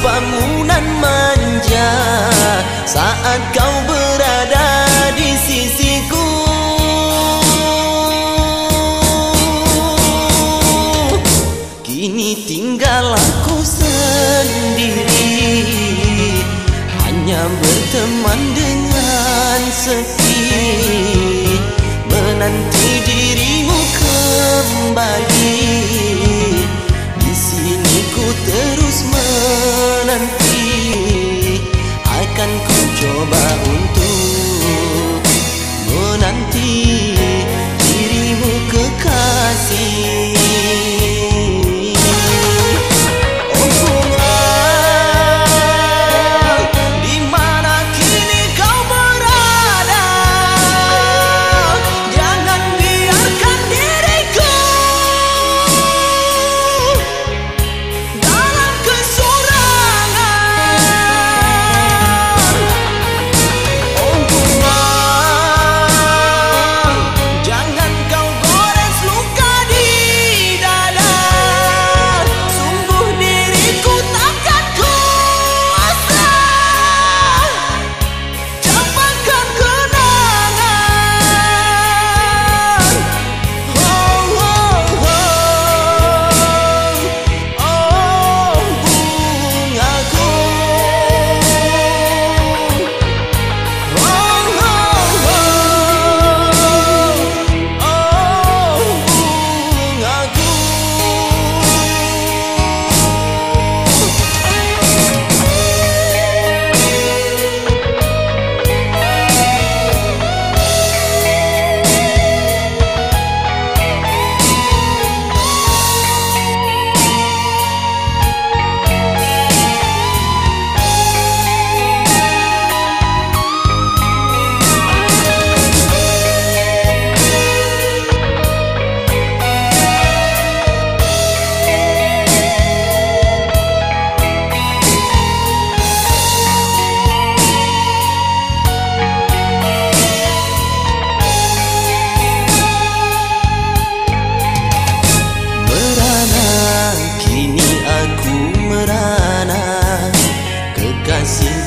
sapamu nan manja. Saat kau berada di sisiku. Kini tinggal aku sendiri. Hanya berteman dengan sepi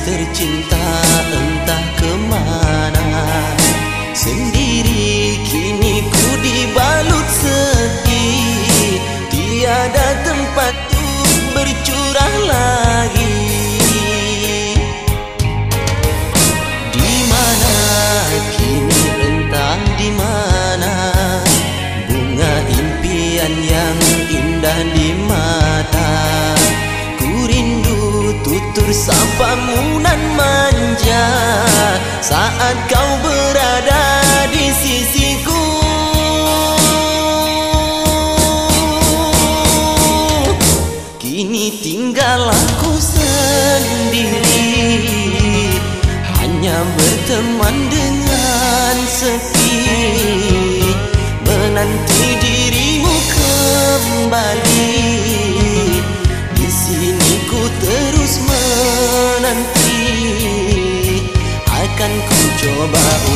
tercinta entah kemana. Sendiri kini ku dibalut sepi. Tiada tempat untuk bercurah lagi. Di mana kini entah di mana. Bunga impian yang indah di mata tutur sapamu nan manja. Saat kau berada di sisiku. Kini tinggal aku sendiri. Hanya berteman dengan sepi. Menanti dirimu kembali menanti